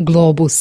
globus.